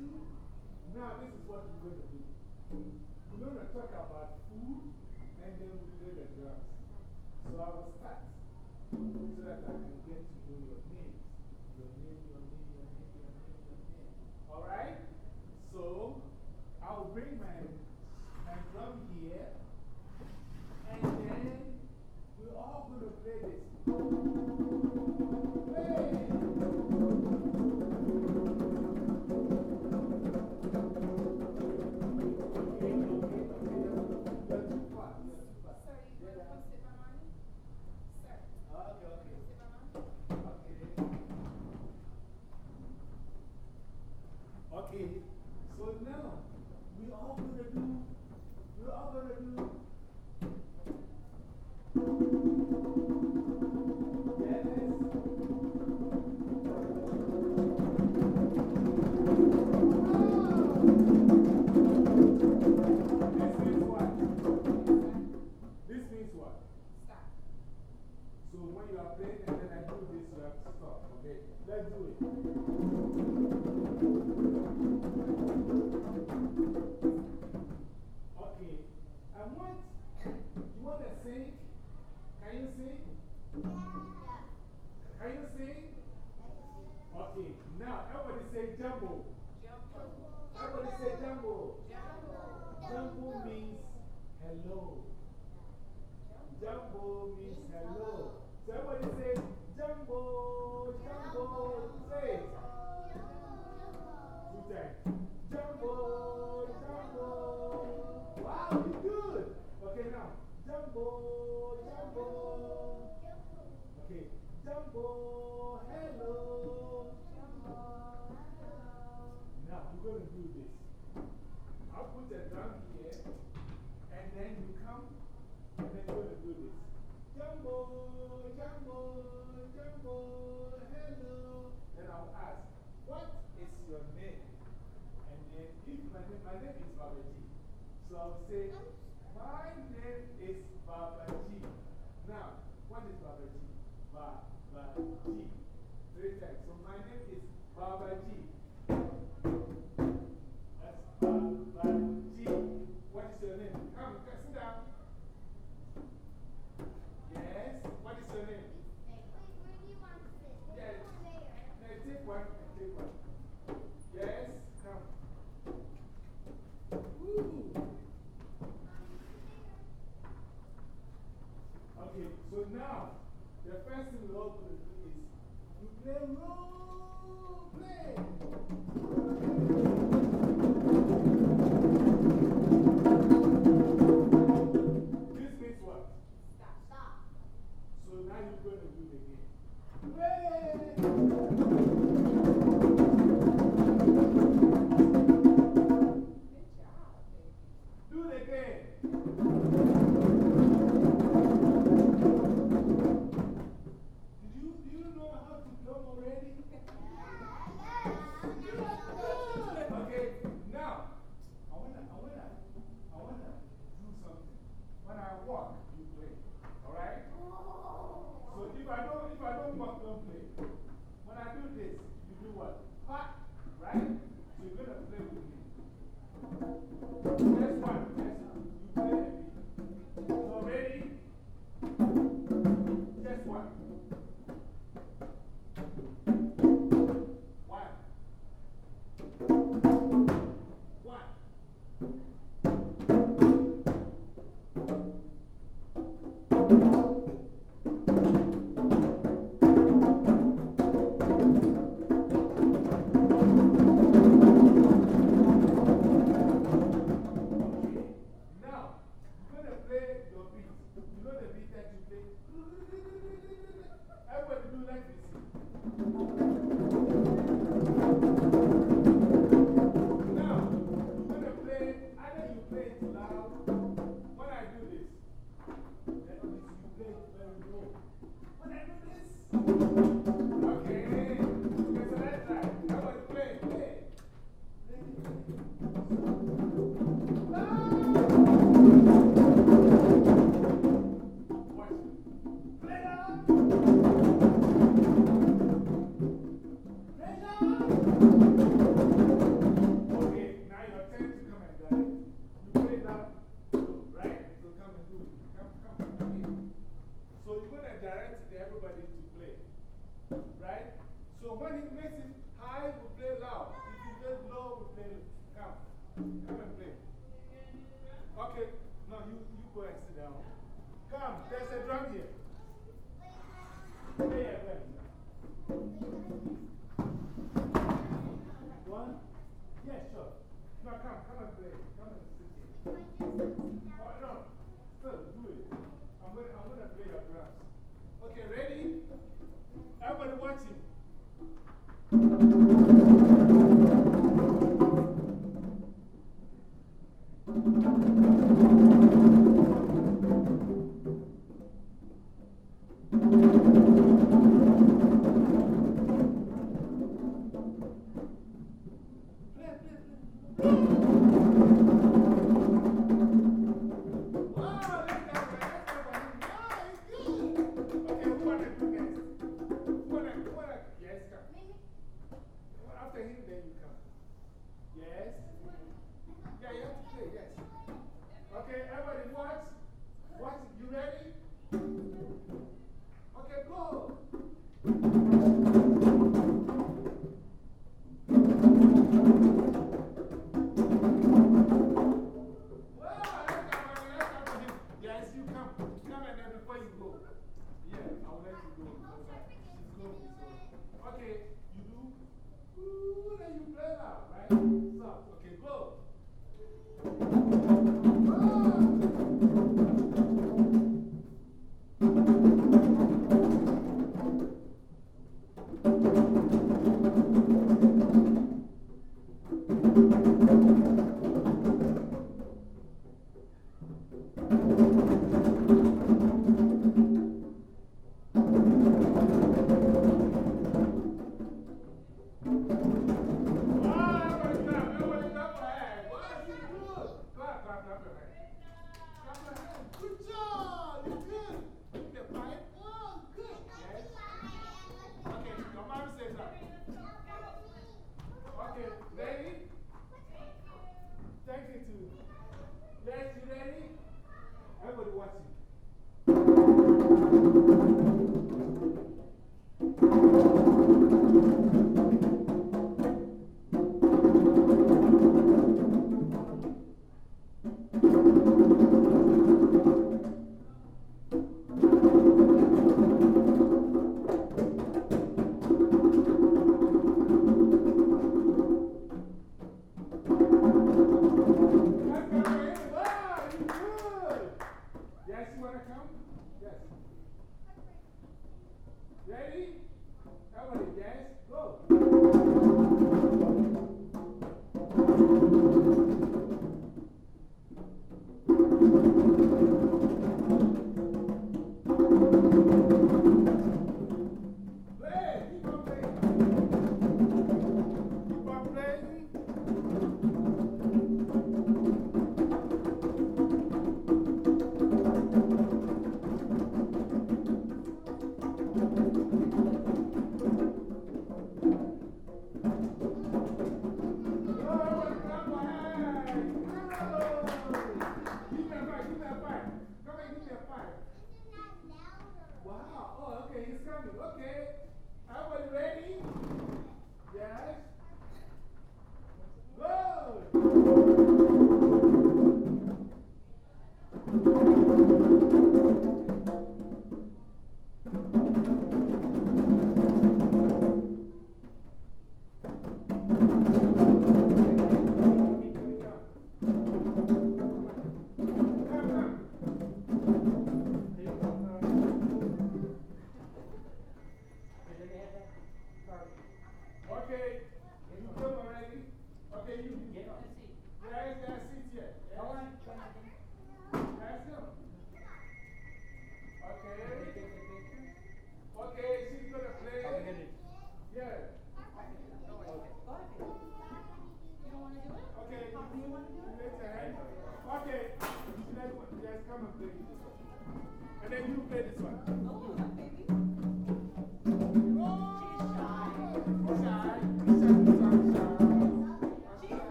Now, this is what we're going to do. We're going to talk about food and then we play the drums. So I will start so that I can get to know your names. Your name, your name, your name, your name, your name. All right? So I will bring my, my drum here and then we're all going to play this. Jambo means hello. Jambo means hello. So everybody say jambo, jambo, say it. Two times. Jambo, jambo. Wow, you good. Okay, now. Jambo, jambo. Okay, jambo, hello. Now, we're going to do this. I'll put the drum here, and then you come, and then you're going to do this. Jambo, jambo, jambo, hello. Then I'll ask, what is your name? And then if my name, my name is Babaji. So I'll say, my name is Babaji. Now, what is Babaji? Babaji. Three times. So my name is Babaji. Babaji. What is your name? Come, sit down. Yes. What is your name? Yes. No, take one. Take one. Yes. Come. Okay, so now, the first thing we're all going to do is you play role If he plays low, we play. Come. Come and play. Okay. No, you, you go and sit down. Come. There's a drum here. Play play. One? Yeah, sure. No, come, come and play. Come and sit here. Oh, no. Still, do it. I'm going I'm to play your drums. Okay, ready? Everybody watching.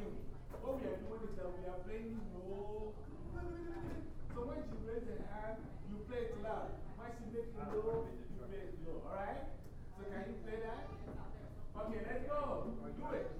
Notice that we are playing low. So when she raises her hand, you play it loud. When she makes it low, you play it low. Alright? So can you play that? Okay, let's go. Do it.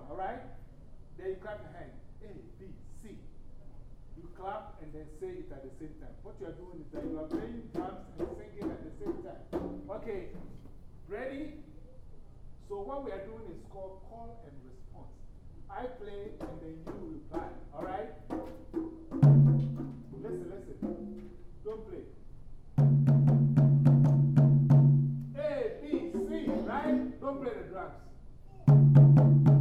one, all right? Then you clap your hand. A, B, C. You clap and then say it at the same time. What you are doing is that you are playing drums and singing at the same time. Okay, ready? So what we are doing is called call and response. I play and then you reply, all right? Listen, listen. Don't play. A, B, C, right? Don't play the drums.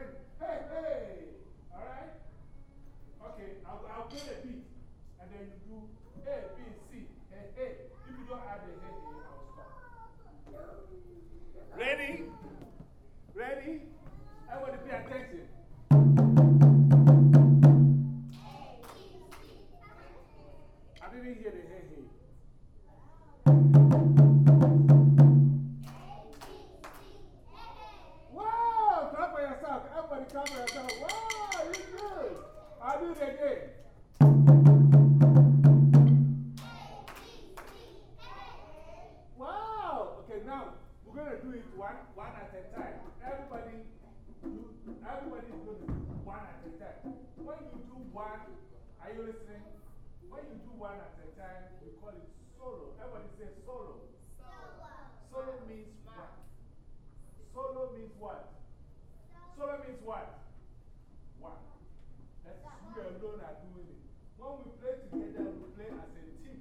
already. Hey, hey! All right? Okay, I'll, I'll play the beat. And then you do A, B, C. Hey, hey. If you don't add the hey, hey, I'll stop. Ready? Ready? I want to pay attention. I didn't hear the hey. When you do one, are you listening? When you do one at a time, we call it solo. Everybody say solo. Solo Solo means what? Solo means what? Solo means what? One. That's you alone are doing it. When we play together, we play as a team.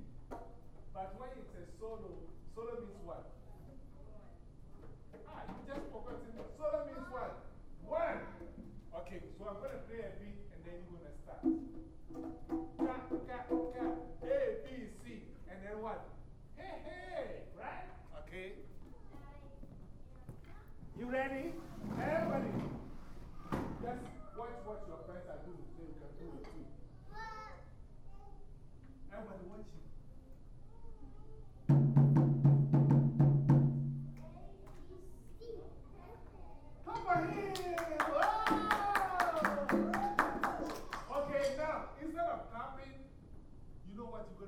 But when it's a solo, solo means what? Ah, you just forgot it. Solo means what? One. Okay, so I'm going to play a beat then you're going to start. Ka, ka, ka, A, B, C. And then what? Hey, hey, right? Okay. You ready? Everybody, just watch what your friends are doing so you can do it too. Everybody watch watching. Come on here!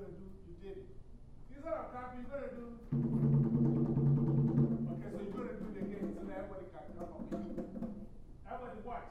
Going to do? You did it. Instead of clapping, you're going to do. Okay, so you're going to do it again so that everybody can on you. Everybody watch.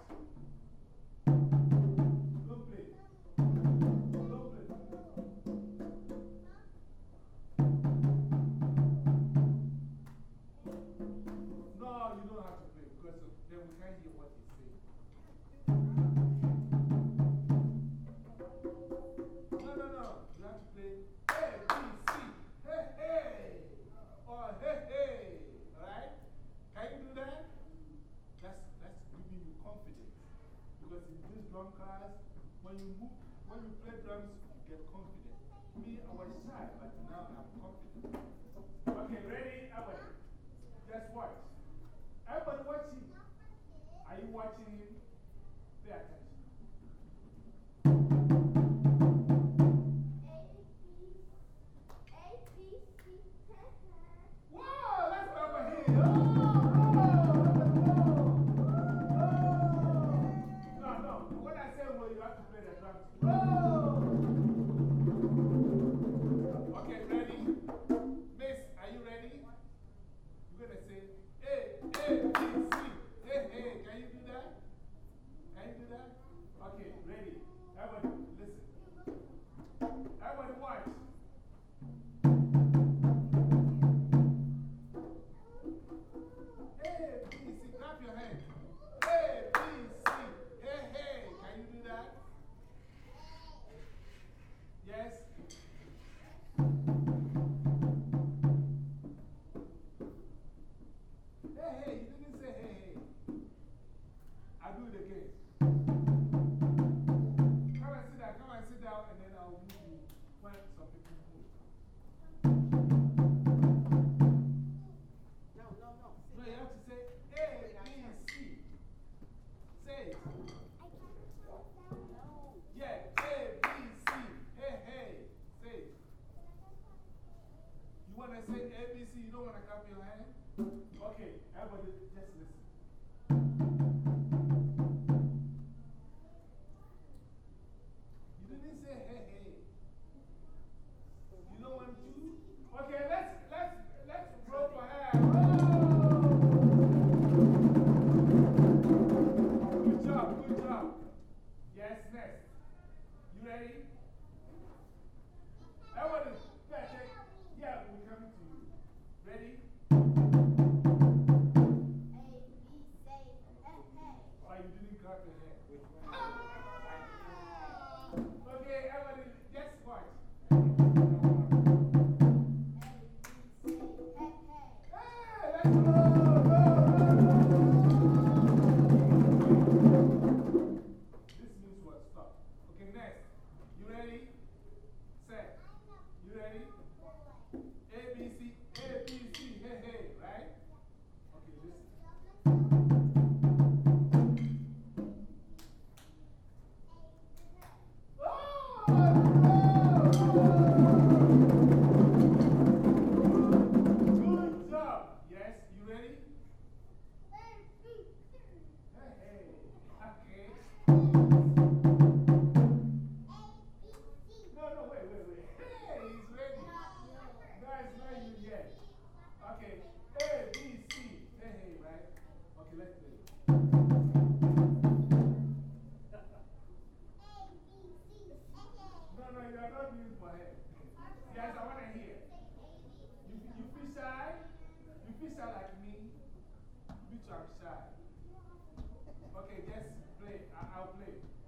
You don't play.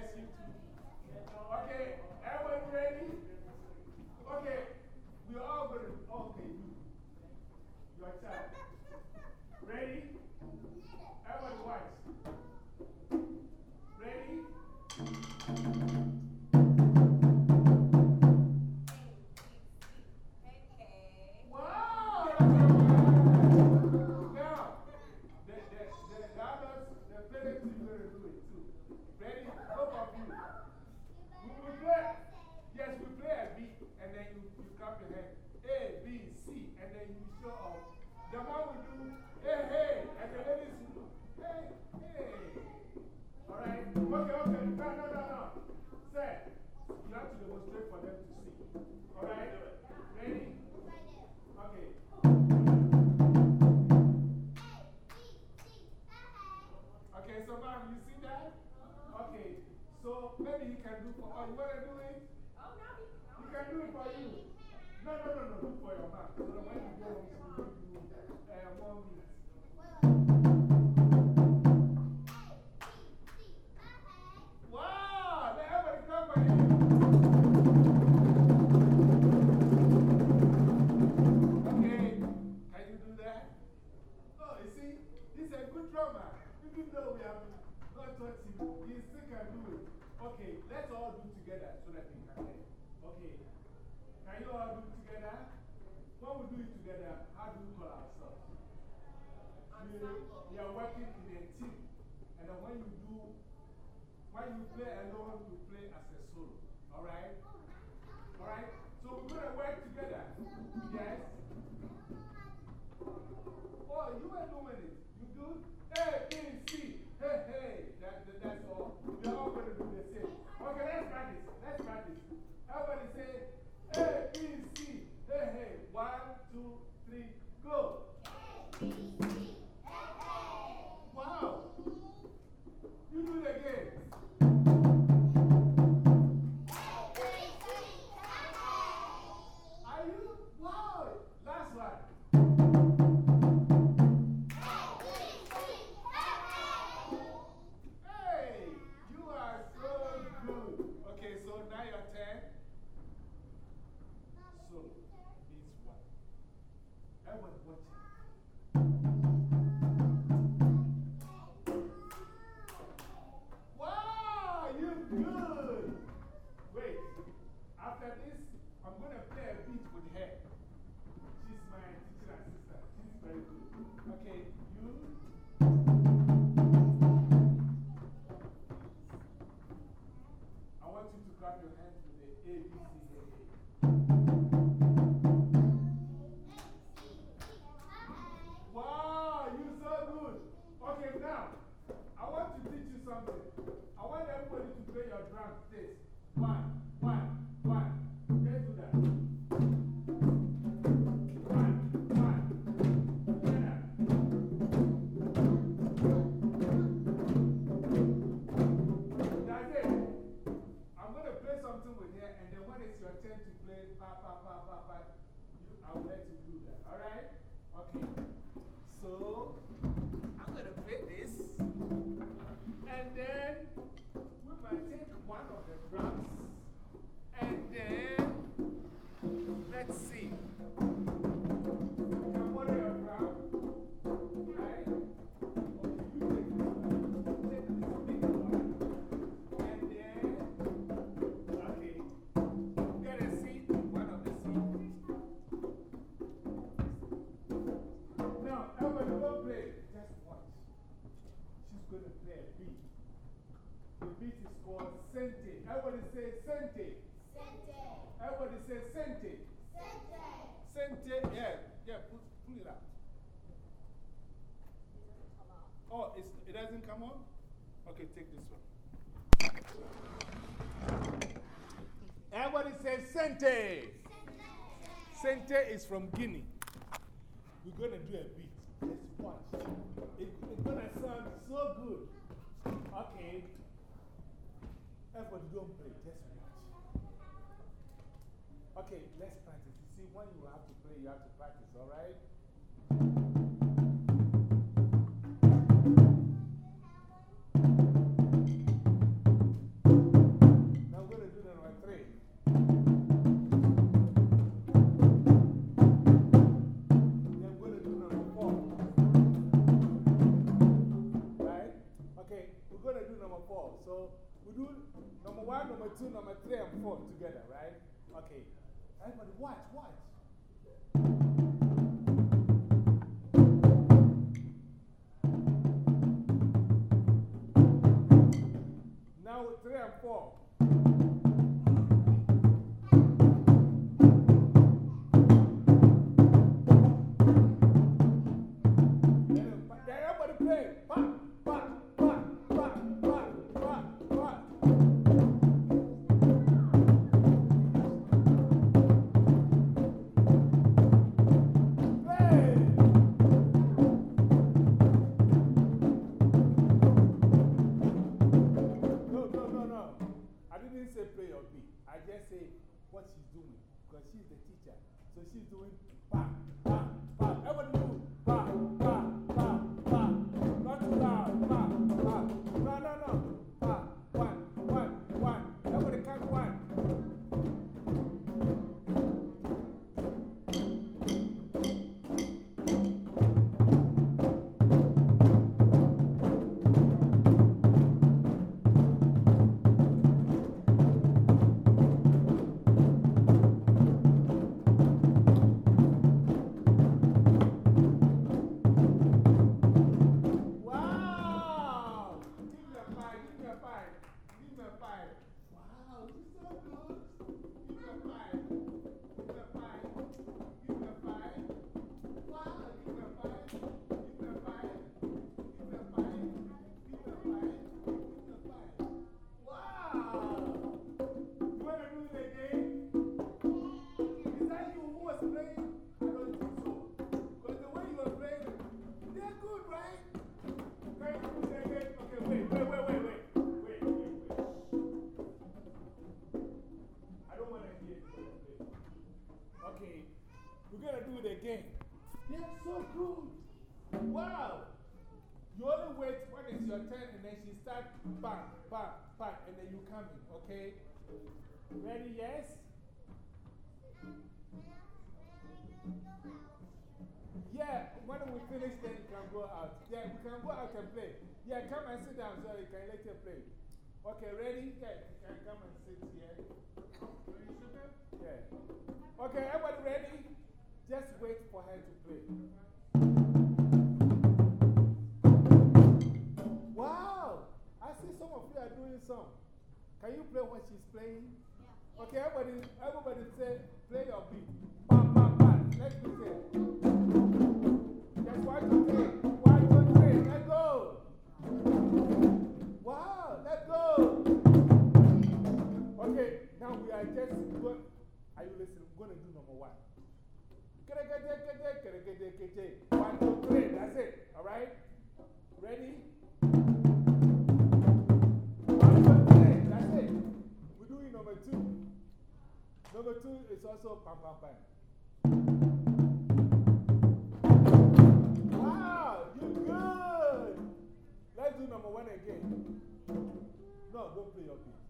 Yes, you too. Okay, everyone ready? Okay, we're all going to. Okay, you. Your child. Ready? Everybody watch. Ready? You, you clap your hand. A, B, C, and then you show off. The one will do, hey, hey, and the ladies will do, hey, hey. Alright? Okay, okay. No, no, no, no. Say, you have to demonstrate for them to see. Alright? Ready? Okay. Okay, so now you see that? Okay, so maybe you can do for, oh, you want to do it? Oh, Can do it for you. No, no, no, no, do for your mom. So that when you go home, she you uh, for him. Okay, can you do that? Oh, you see, he's a good drummer. Even though we have not taught him, he can do it. Okay, let's all do together so that we can hear. Okay, can you all do it together? When we do it together, how do we call ourselves? We are working in a team. And then when you do, when you play alone, you play as a solo. Alright? Alright? So we're going to work together. Yes? Oh, you were doing it. You good? A, B, C. Hey, hey. That, that, that's all. We're all going to do the same. Okay, let's practice. Let's practice. Everybody say A, B, C. Hey, hey. One, two, three, go. Wow. You do it again. Sente. Sente. Sente, yeah, yeah, pull, pull it out. Oh, it doesn't come on? Okay, take this one. Everybody says Sente. Sente is from Guinea. We're going to do a beat. Just watch. It's going to sound so good. Okay. Everybody don't play. Just Okay, let's practice. You see, when you have to play, you have to practice, all right? Number four. So we do number one, number two, number three, and four together, right? Okay. Everybody, watch, watch. Now three and four. he's doing. Wow, you were fine. wait when it's your turn and then she starts bang, bang, bang, and then you come in, okay? Ready, yes? Yeah, when we finish, then you can go out. Yeah, we can go out and play. Yeah, come and sit down so you can let later play. Okay, ready? Yeah, you can come and sit here. Yeah. Okay, everybody ready? Just wait for her to play. Wow! I see some of you are doing some. Can you play what she's playing? Yeah. Okay, everybody, everybody say, play your beat. Bam, bam, bam. Let's do it. That's one, two, three. One, two, three. Let's go. Wow, let's go. Okay, now we are just going. Are you listening? We're going to do number one. One, two, three. That's it. All right? Ready? Number two is also pam pam pam. Wow, you good. Let's do number one again. No, don't play your beat.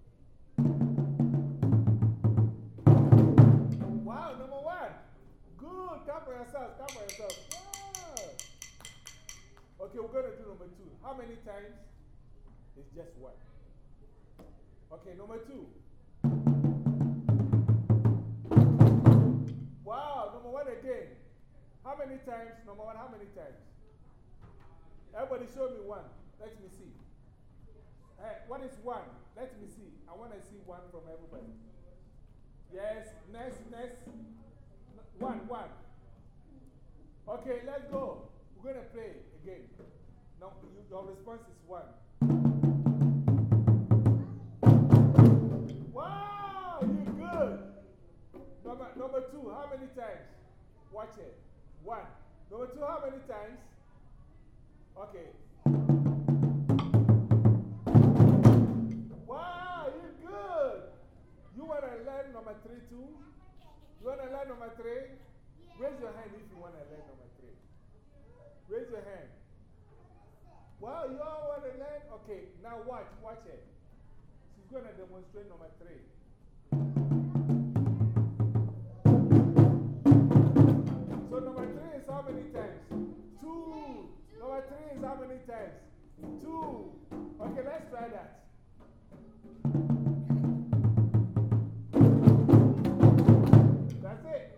Okay, we're going to do number two. How many times? It's just one. Okay, number two. Wow, number one again. How many times? Number one, how many times? Everybody show me one. Let me see. Hey, what is one? Let me see. I want to see one from everybody. Yes, next, next. One, one. Okay, let's go. We're going to play again. Now, you, your response is one. Wow, you're good. Number, number two, how many times? Watch it. One. Number two, how many times? Okay. Wow, you're good. You want to learn number three too? You want to learn number three? Raise your hand if you want to learn number three. Raise your hand. Wow, you all want to learn? Okay, now watch, watch it. She's going to demonstrate number three. So, number three is how many times? Two. Number three is how many times? Two. Okay, let's try that. That's it.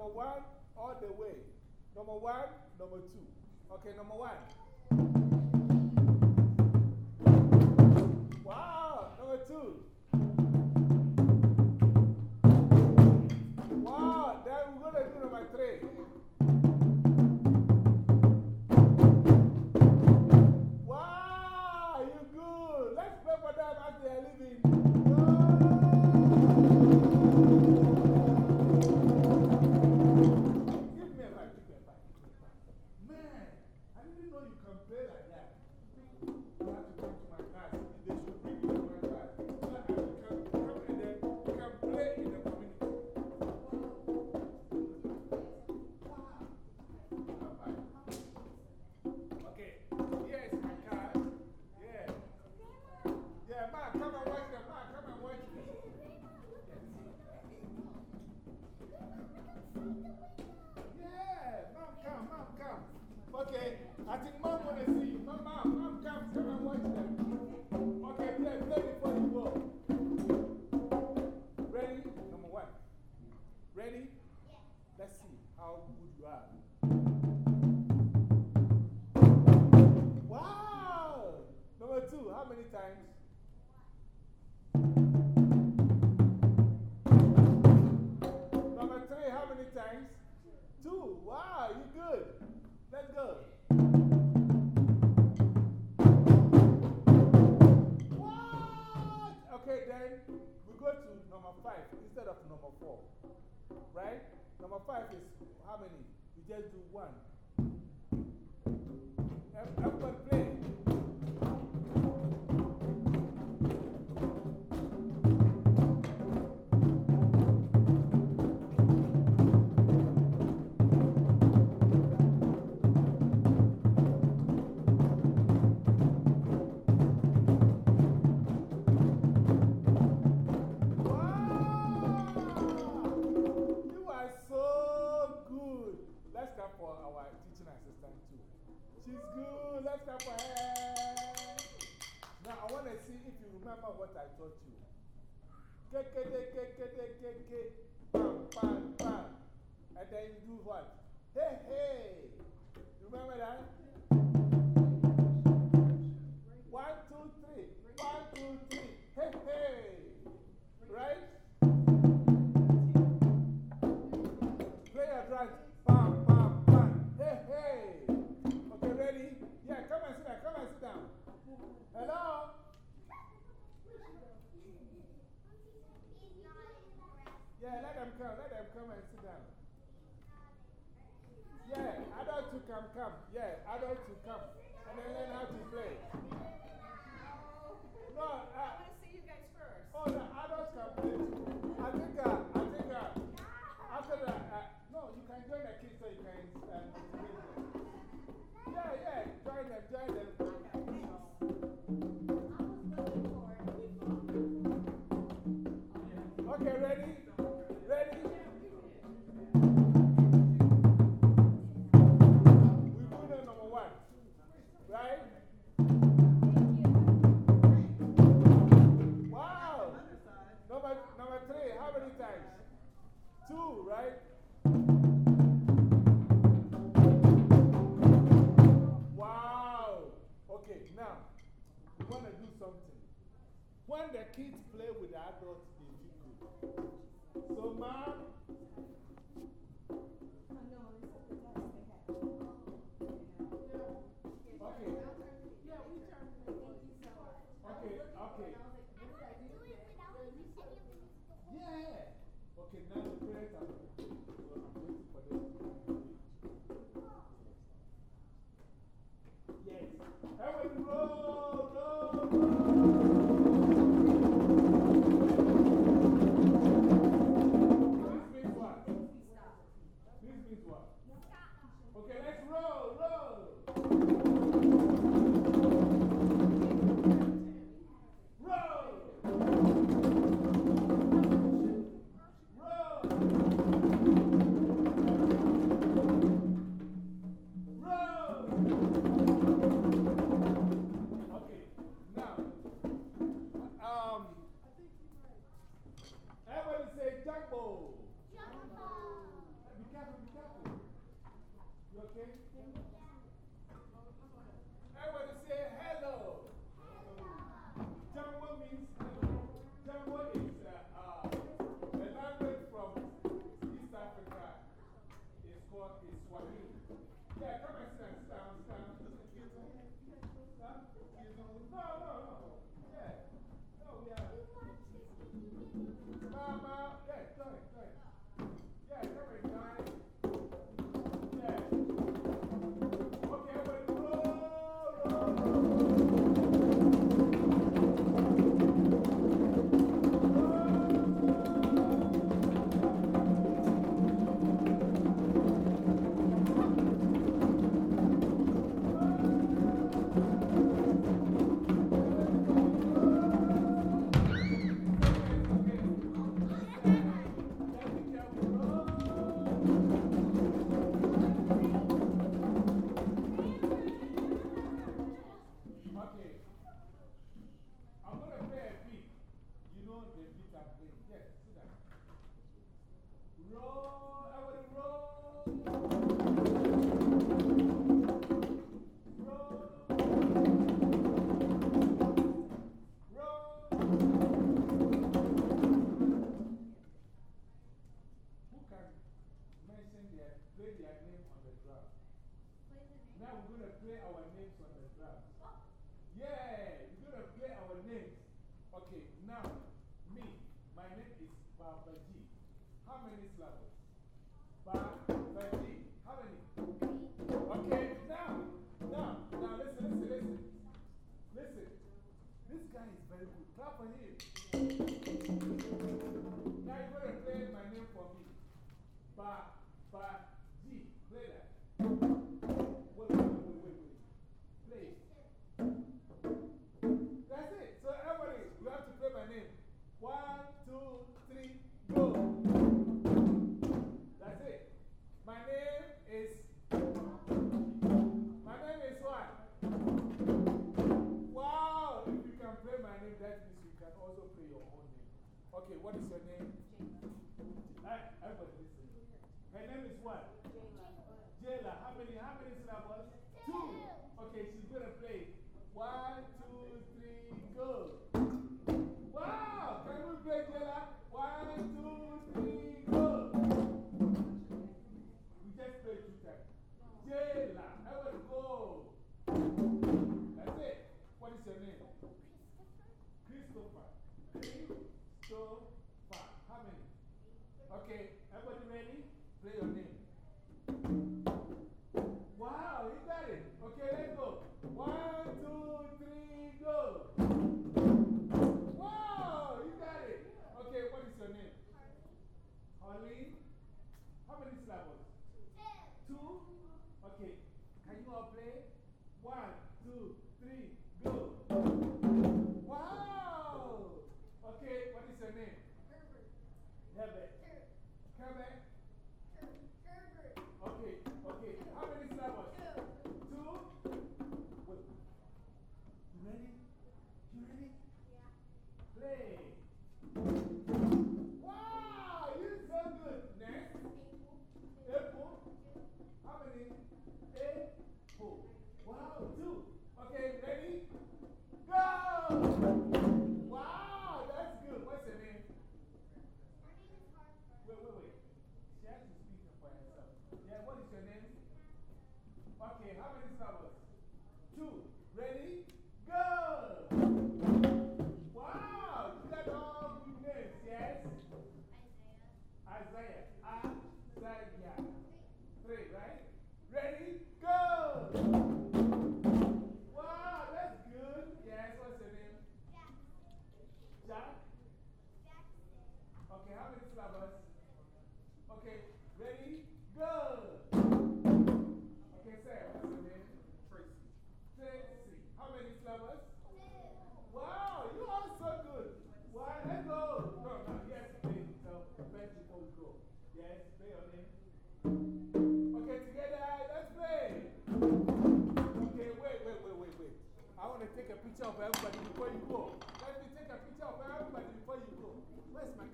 Number one all the way. Number one, number two. Okay, number one. Wow, number two. Five is how many? We just do one. Ev- Everybody play. For her. Now, I want to see if you remember what I taught you. Ke, ke, de, ke, ke, de, ke, ke. Bam, bam, bam. And then you do what? Hey, hey. Remember that? One, two, three. One, two, three. Hey, hey. Right? And sit down. Come and sit down. Hello? Yeah, let them come. Let them come and sit down. Yeah, adults who come, come. Yeah, adults who come. And then learn how to play. No, I uh, want to see you guys first. oh, the adults can play too. I think, uh, I think, uh, after that, uh, no, you can join the kids so you can uh. Yeah, yeah, join them, join them. When the kids play with the adults, they feel good. So, mom, okay, Yeah, okay, okay. Yeah. Okay, now the parents are waiting for. Yes. Okay, what is your name? Jayla. Everybody listen. Her name is what? Jayla. How many, how many syllables? Two. Two. Okay, she's going to play. One, two, three, go. Wow! Can we play, Jayla? One, two, three, go. We just played two times. Jayla. about go. That's it. What is your name? Christopher. Christopher so far. How many? Okay, everybody ready? Play your name. Wow, you got it. Okay, let's go. One, two, three, go. Wow, you got it. Okay, what is your name? Harley. How many syllables? Two. Okay, can you all play? One, two, three, go. What is your name? Herbert. Herbert. Okay, okay. How many syllables? Two. Two? Wait. You ready? You ready? Yeah. Play. Wow, you're so good. Next. Apple. How many? Apple. Wow, two. Okay, ready? Go! Wow, that's good. What's your name? Wait, wait, wait. She has to speak for herself. Yeah, what is your name? Okay, how many syllables?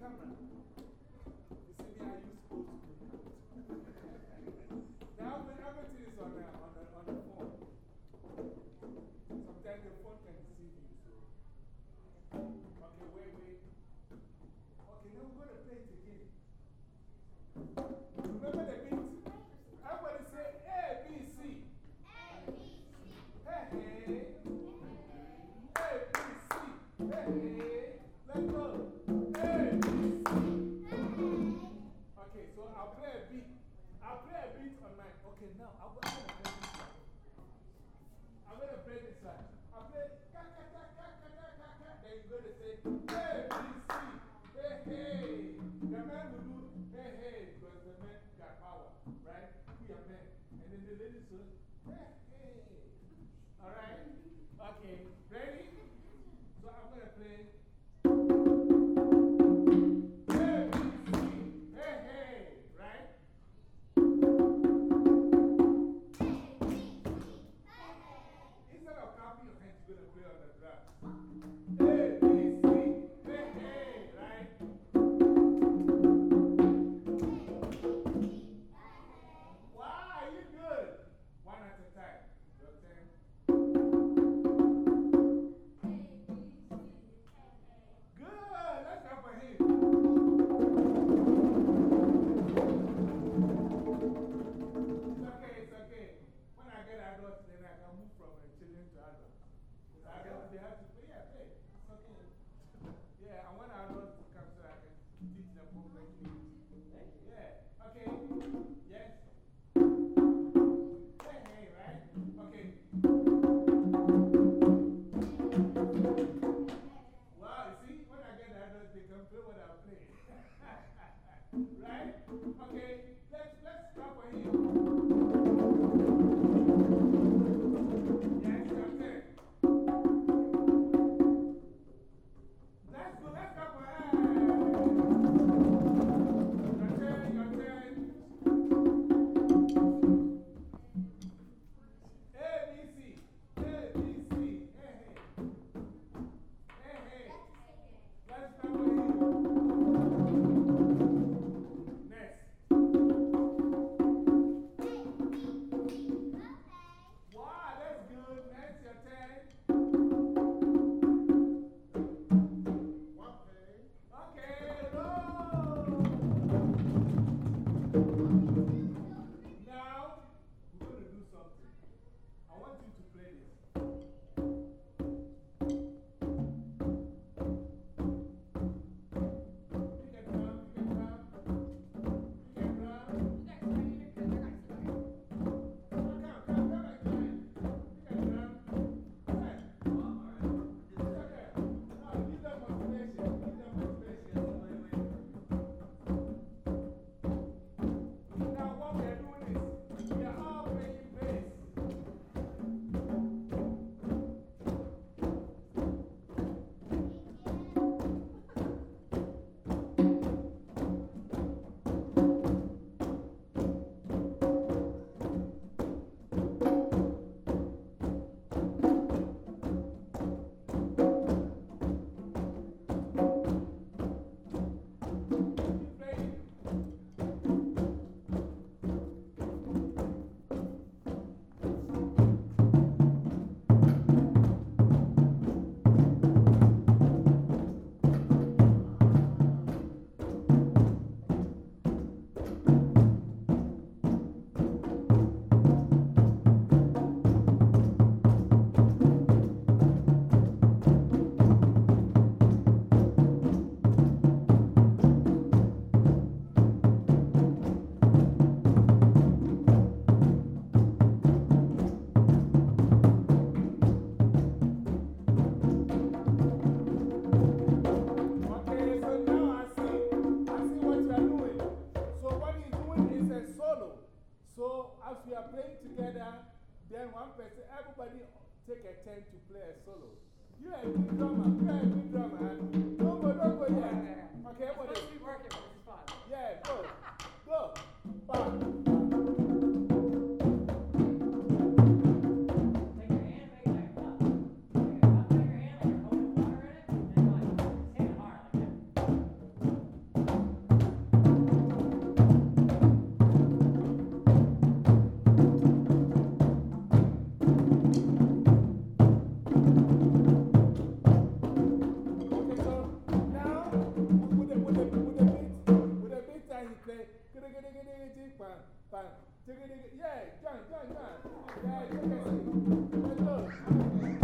Camera? You see me, I use school to Now, everything is on the, on, the, on the phone, sometimes the phone can deceive you. So. Okay, wait, wait. Okay, now we're going to play it again. Remember the beat? Everybody say A, B, C. Hey, hey. A, B, C. Hey, hey. Let's go. A, I'll play a beat on my. Okay, now I'm going to play this one. I'm going to play this one. I'll play. Ka, ka, ka, ka, ka, ka, ka, ka. Then you're going to say A, B, C. Hey, hey. The man will do hey, hey, because the man got power, right? We are men. And then the lady says, hey, hey. All right? Okay, ready? So I'm going to play. solo. You are a big drummer. You are a big drummer. Dig it, dig it. Yeah, John, John, John. Yeah, you can see. But look.